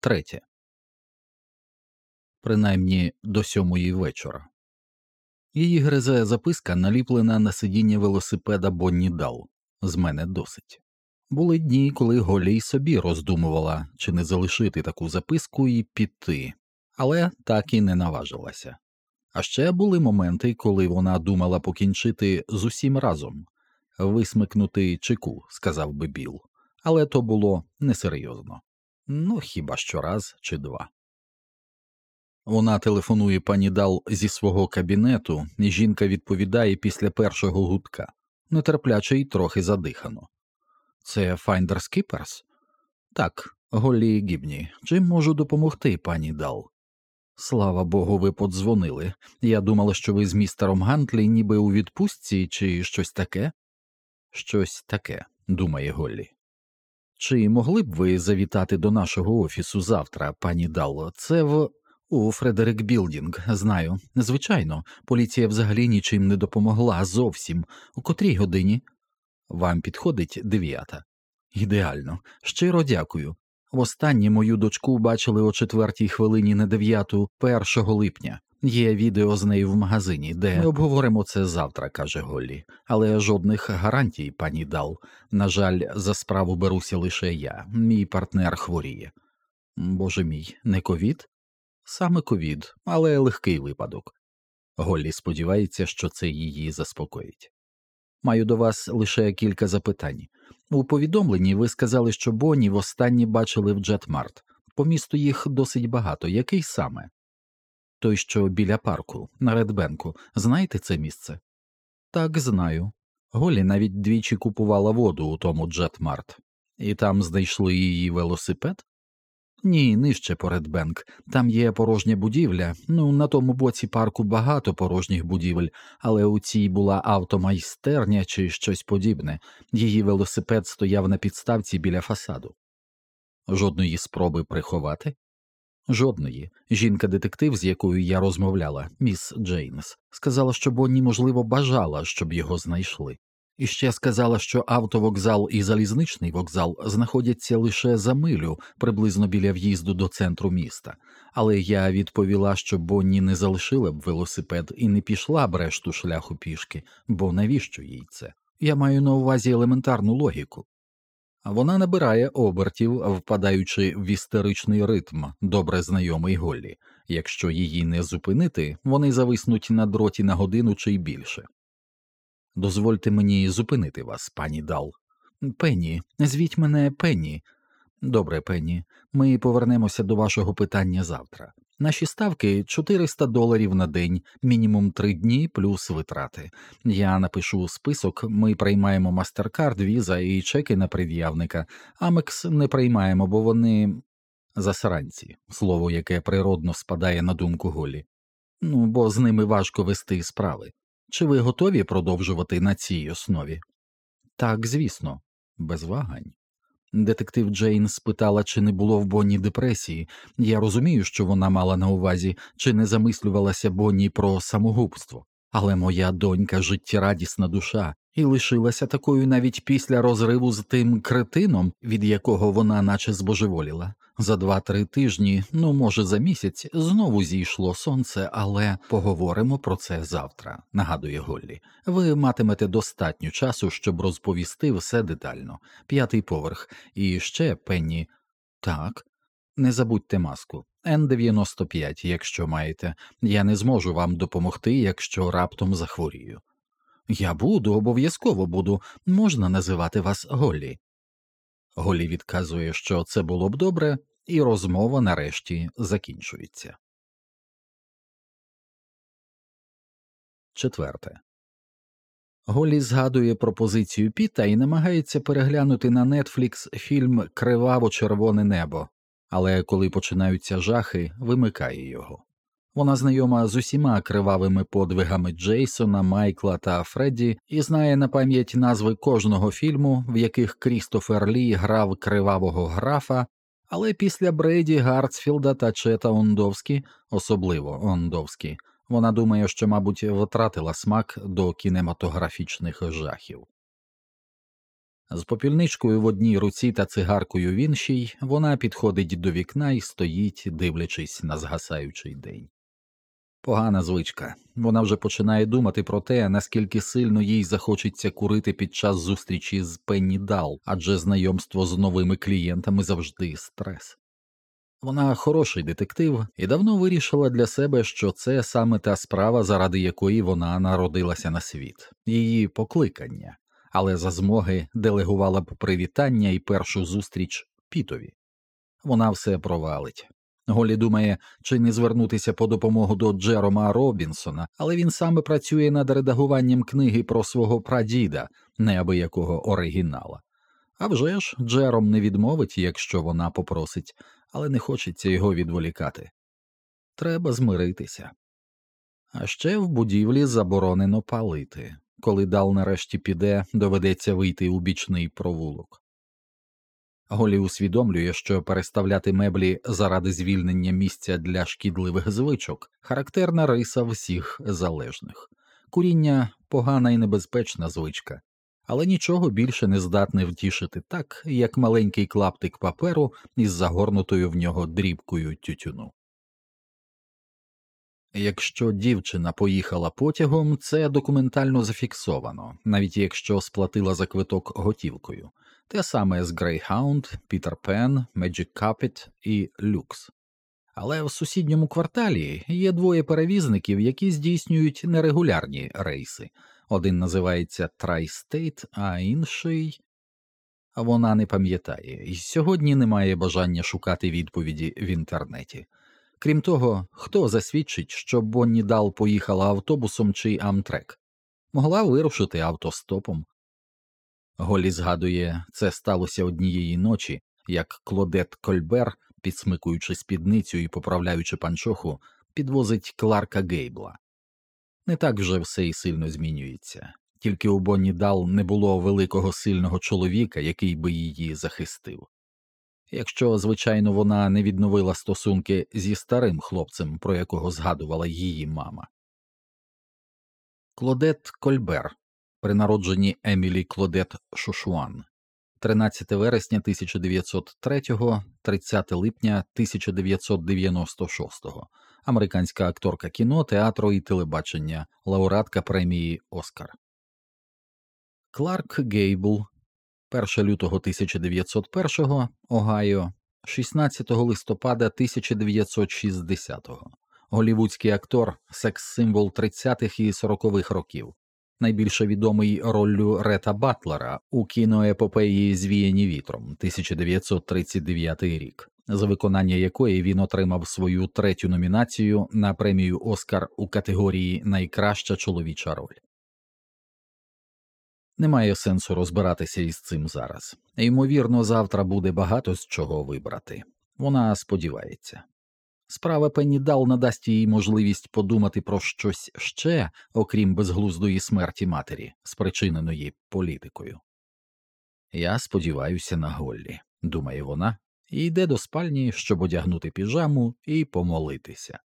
Третє. Принаймні до сьомої вечора. Її гризе записка наліплена на сидіння велосипеда Бонні Дал. З мене досить. Були дні, коли Голі й собі роздумувала, чи не залишити таку записку і піти, але так і не наважилася. А ще були моменти, коли вона думала покінчити з усім разом висмикнути чеку, сказав би Біл, але то було несерйозно. Ну хіба що раз чи два. Вона телефонує пані Дал зі свого кабінету, і жінка відповідає після першого гудка, нетерпляче й трохи задихано. Це Файндерс Кіперс? Так, Голлі Гібні. Чим можу допомогти, пані Дал? Слава Богу, ви подзвонили. Я думала, що ви з містером Гантлі ніби у відпустці чи щось таке. Щось таке, думає Голлі. Чи могли б ви завітати до нашого офісу завтра, пані Дал? Це в. У Фредерик Білдінг, знаю. Звичайно, поліція взагалі нічим не допомогла зовсім. У котрій годині? Вам підходить дев'ята. Ідеально. Щиро дякую. Востаннє мою дочку бачили о четвертій хвилині на дев'яту, першого липня. Є відео з нею в магазині, де ми обговоримо це завтра, каже Голлі, але жодних гарантій, пані Дал. На жаль, за справу беруся лише я, мій партнер хворіє. Боже мій, не ковід? Саме ковід, але легкий випадок. Голлі сподівається, що це її заспокоїть. Маю до вас лише кілька запитань. У повідомленні ви сказали, що Бонні востаннє бачили в Джетмарт. По місту їх досить багато. Який саме? Той, що біля парку, на Редбенку. Знаєте це місце? Так, знаю. Голі навіть двічі купувала воду у тому Джетмарт. І там знайшли її велосипед? Ні, нижче по Редбенк. Там є порожня будівля. Ну, на тому боці парку багато порожніх будівель, але у цій була автомайстерня чи щось подібне. Її велосипед стояв на підставці біля фасаду. Жодної спроби приховати? Жодної. Жінка-детектив, з якою я розмовляла, міс Джейнс, сказала, що Бонні, можливо, бажала, щоб його знайшли. І ще сказала, що автовокзал і залізничний вокзал знаходяться лише за милю, приблизно біля в'їзду до центру міста, але я відповіла, що Бонні не залишила б велосипед і не пішла б решту шляху пішки, бо навіщо їй це? Я маю на увазі елементарну логіку. Вона набирає обертів, впадаючи в істеричний ритм, добре знайомий Голлі. Якщо її не зупинити, вони зависнуть на дроті на годину чи й більше. Дозвольте мені зупинити вас, пані Дал. Пенні, звіть мене Пенні. Добре, Пенні, ми повернемося до вашого питання завтра. Наші ставки 400 доларів на день, мінімум 3 дні плюс витрати. Я напишу список, ми приймаємо мастеркард, віза і чеки на пред'явника. Амекс не приймаємо, бо вони засранці, слово, яке природно спадає на думку Голі. Ну, бо з ними важко вести справи. Чи ви готові продовжувати на цій основі? Так, звісно, без вагань. Детектив Джейн спитала, чи не було в Бонні депресії. Я розумію, що вона мала на увазі, чи не замислювалася Бонні про самогубство, але моя донька життєрадісна душа і лишилася такою навіть після розриву з тим кретином, від якого вона наче збожеволіла. За два-три тижні, ну може за місяць, знову зійшло сонце, але поговоримо про це завтра, нагадує Голлі. Ви матимете достатньо часу, щоб розповісти все детально. П'ятий поверх, і ще пенні. Так, не забудьте маску. Н95, якщо маєте, я не зможу вам допомогти, якщо раптом захворію. Я буду, обов'язково буду, можна називати вас Голлі. Голі відказує, що це було б добре, і розмова нарешті закінчується. Четверте. Голі згадує пропозицію Піта і намагається переглянути на Нетфлікс фільм Криваво червоне небо, але коли починаються жахи, вимикає його. Вона знайома з усіма кривавими подвигами Джейсона, Майкла та Фредді і знає на пам'ять назви кожного фільму, в яких Крістофер Лі грав кривавого графа, але після Брейді Гартсфілда та Чета Ондовські, особливо Ондовські, вона думає, що, мабуть, втратила смак до кінематографічних жахів. З попільничкою в одній руці та цигаркою в іншій вона підходить до вікна і стоїть, дивлячись на згасаючий день. Погана звичка. Вона вже починає думати про те, наскільки сильно їй захочеться курити під час зустрічі з Пенні Дал, адже знайомство з новими клієнтами завжди стрес. Вона хороший детектив і давно вирішила для себе, що це саме та справа, заради якої вона народилася на світ, її покликання, але за змоги делегувала б привітання і першу зустріч Пітові. Вона все провалить. Голі думає, чи не звернутися по допомогу до Джерома Робінсона, але він саме працює над редагуванням книги про свого прадіда, неабиякого оригінала. А вже ж Джером не відмовить, якщо вона попросить, але не хочеться його відволікати. Треба змиритися. А ще в будівлі заборонено палити. Коли дал нарешті піде, доведеться вийти у бічний провулок. Голі усвідомлює, що переставляти меблі заради звільнення місця для шкідливих звичок характерна риса всіх залежних. Куріння погана і небезпечна звичка, але нічого більше не здатне втішити так, як маленький клаптик паперу із загорнутою в нього дрібкою тютюну. Якщо дівчина поїхала потягом, це документально зафіксовано, навіть якщо сплатила за квиток готівкою, те саме з Greyhound, Peter Pan, Magic Carpet і Lux. Але в сусідньому кварталі є двоє перевізників, які здійснюють нерегулярні рейси. Один називається Tri-State, а інший вона не пам'ятає, і сьогодні немає бажання шукати відповіді в інтернеті. Крім того, хто засвідчить, що Бонні Дал поїхала автобусом чи Амтрек, могла вирушити автостопом. Голі згадує, це сталося однієї ночі, як Клодет Кольбер, підсмикуючи спідницю і поправляючи панчоху, підвозить Кларка Гейбла. Не так вже все і сильно змінюється, тільки у Бонні Дал не було великого сильного чоловіка, який би її захистив якщо, звичайно, вона не відновила стосунки зі старим хлопцем, про якого згадувала її мама. Клодет Кольбер. При народженні Емілі Клодет Шушуан. 13 вересня 1903, 30 липня 1996, американська акторка кіно, театру і телебачення, лауреатка премії Оскар. Кларк Гейбл 1 лютого 1901 Огайо, 16 листопада 1960 голівудський актор, секс-символ 30-х і 40-х років, найбільше відомий роллю Рета Батлера у кіноепопеї Звіяні вітром 1939 рік, за виконання якої він отримав свою третю номінацію на премію Оскар у категорії Найкраща чоловіча роль. Немає сенсу розбиратися із цим зараз. Ймовірно, завтра буде багато з чого вибрати. Вона сподівається. Справа Пенні Дал надасть їй можливість подумати про щось ще, окрім безглуздої смерті матері, спричиненої політикою. Я сподіваюся на Голлі, думає вона, і йде до спальні, щоб одягнути піжаму і помолитися.